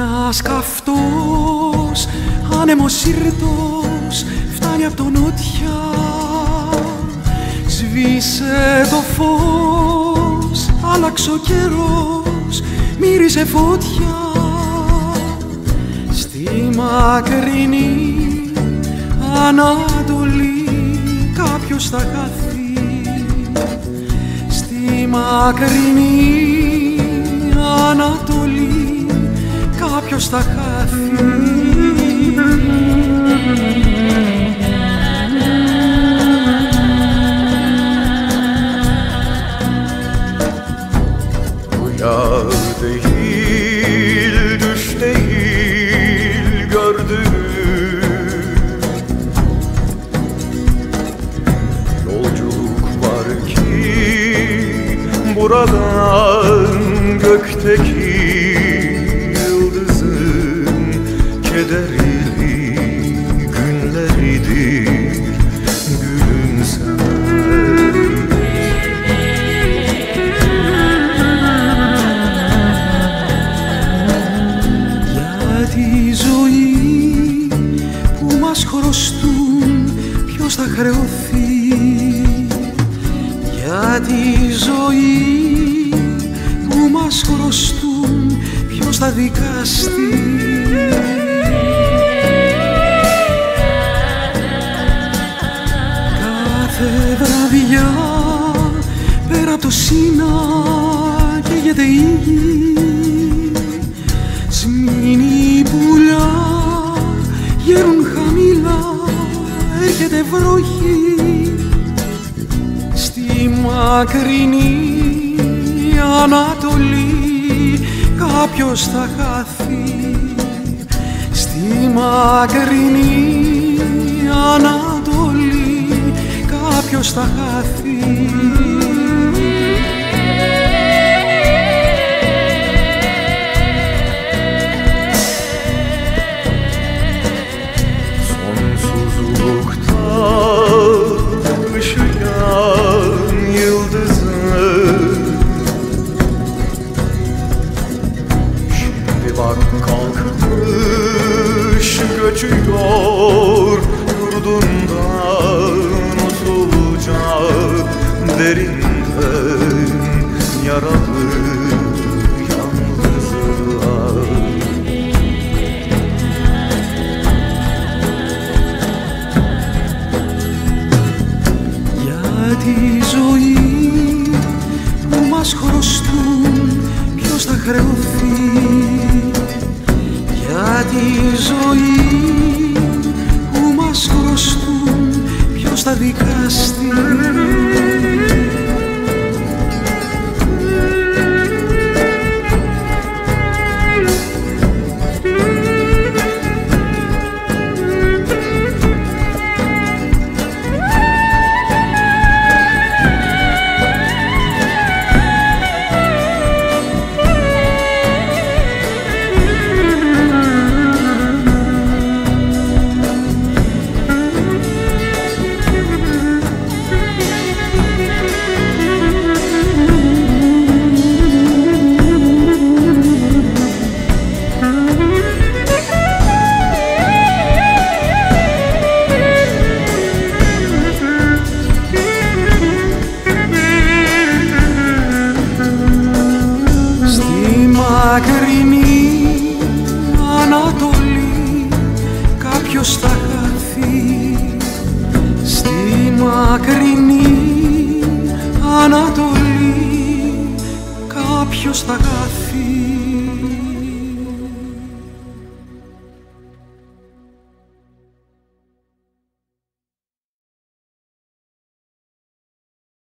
Ένας καυτός άνεμος ήρτος φτάνει από τον νότια. Σβήσε το φως, άλλαξε ο καιρός, μύριζε φωτιά. Στη μακρινή Ανατολή κάποιος θα χαθεί. Στη μακρινή Ανατολή κάποιος θα χαθεί buradan gökteki ποιος θα χρεωθεί για τη ζωή που μας χρωστούν ποιος θα δικαστεί. Κάθε βραδιά πέρα από το σύνα καίγεται η γη έρχεται βροχή Στη μακρινή Ανατολή. Κάποιος θα χαθεί Στη μακρινή Ανατολή. Κάποιος θα χαθεί göçüyor Yurdundan usulca derinden yaralı yalnızlar Για τη ζωή που μας χρωστούν ποιος θα χρεωθεί Για τη ζωή θα δικαστεί χαθεί Στη μακρινή Ανατολή κάποιος θα χαθεί